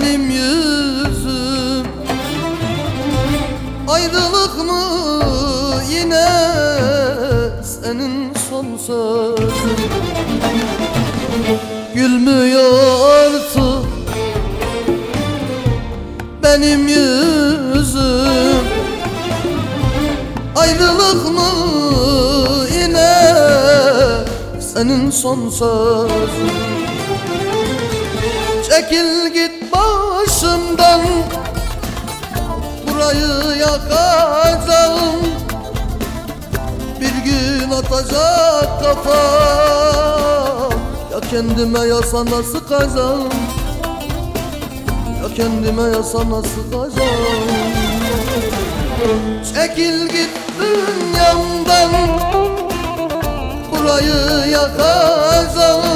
Benim yüzüm. Ayrılık mı yine senin son sözün? Gülmüyor artık benim yüzüm. Ayrılık mı yine senin son sözün? Çekil git başımdan. Burayı yakacağım. Bir gün atacak kafam Ya kendime ya sana sıkacağım Ya kendime ya sana sıkacağım Çekil git dünyamdan. Burayı yakacağım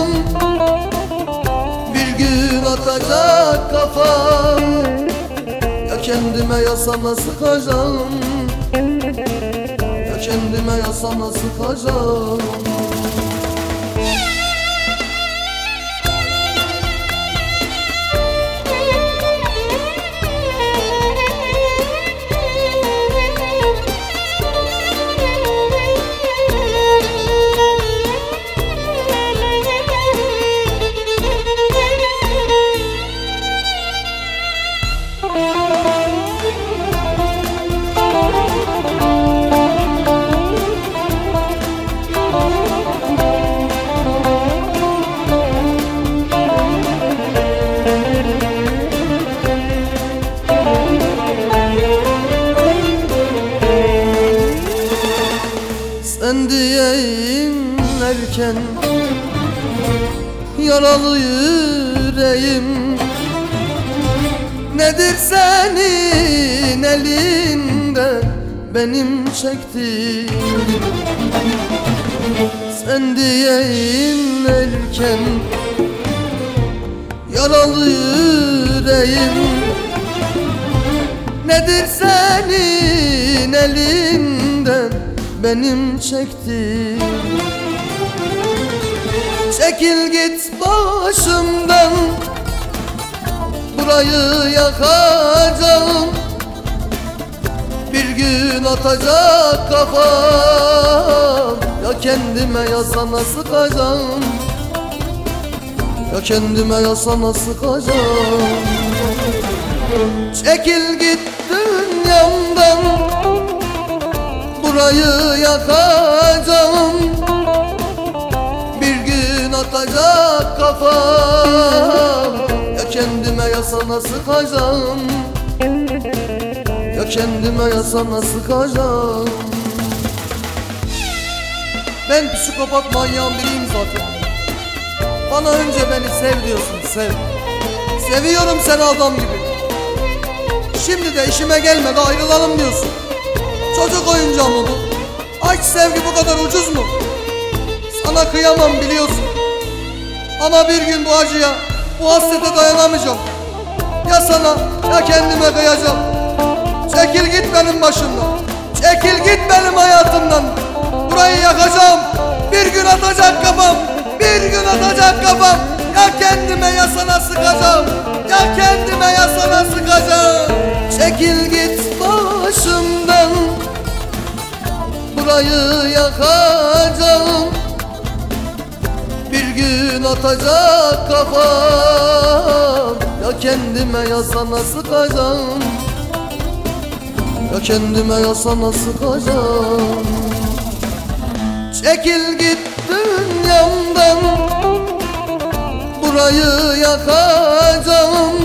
kendime ya sana sıkacağım. Ya kendime ya sana sıkacağım Sen diyeyim erken. Yaralı yüreğim. Nedir senin elinde Benim çektiğim? Sen diyeyim erken. Yaralı yüreğim. Nedir senin elinden benim çektiğim. Çekil git başımdan Burayı yakacağım. Bir gün atacak kafam Ya kendime ya sana sıkacağım. Ya kendime ya sana sıkacağım. Çekil git dünyamdan Burayı yakacağım. Bir gün atacak kafam. Ya kendime ya sana sıkacağım Ya kendime ya sana sıkacağım Ben psikopat manyağın biriyim zaten Bana önce beni sev diyorsun sev. Seviyorum seni adam gibi. Şimdi de işime gelmedi ayrılalım diyorsun Çocuk oyuncağı mı bu? Aşk sevgi bu kadar ucuz mu? Sana kıyamam biliyorsun. Ama bir gün bu acıya Bu hasrete dayanamayacağım. Ya sana ya kendime kıyacağım. Çekil git benim başımdan. Çekil git benim hayatımdan. Burayı yakacağım. Bir gün atacak kafam. Bir gün atacak kafam. Ya kendime ya sana sıkacağım. Ya kendime ya sana sıkacağım. Çekil git başımdan Burayı yakacağım. Bir gün atacak kafam. Ya kendime ya sana sıkacağım Ya kendime ya sana sıkacağım Çekil git dünyamdan. Burayı yakacağım.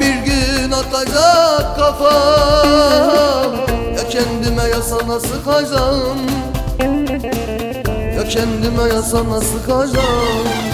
Bir gün atacak kafam sana sıkacağım Ya kendime ya sana sıkacağım